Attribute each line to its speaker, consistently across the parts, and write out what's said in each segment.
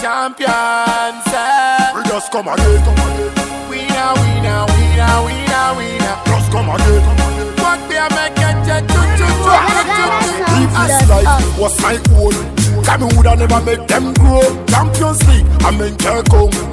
Speaker 1: champions. Eh.
Speaker 2: We just come again, come again.
Speaker 1: Winner, winner, winner, winner, winner.
Speaker 2: Just come again, come again.
Speaker 1: What they make it jet, choo, choo, choo, choo, choo.
Speaker 2: If this life was my own, Kami woulda never make them grow. Champions League, I'm in Kekong.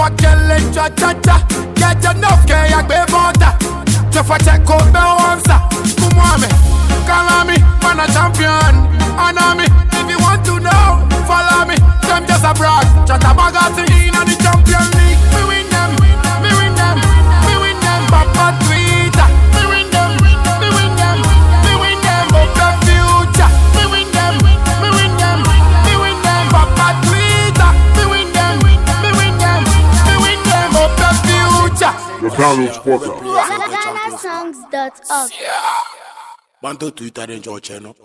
Speaker 1: Wakele cha cha. Cha Get ke ya gbe bota Jefa check out the answer ah. Kumwame Call me Man a champion. Me If you want to know Follow me. Them just a brag. Chata
Speaker 3: The Download Podcast.
Speaker 4: GhanaSongs.org.
Speaker 2: Bantu Twitter then George, you know.